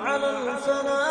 على الفلاح.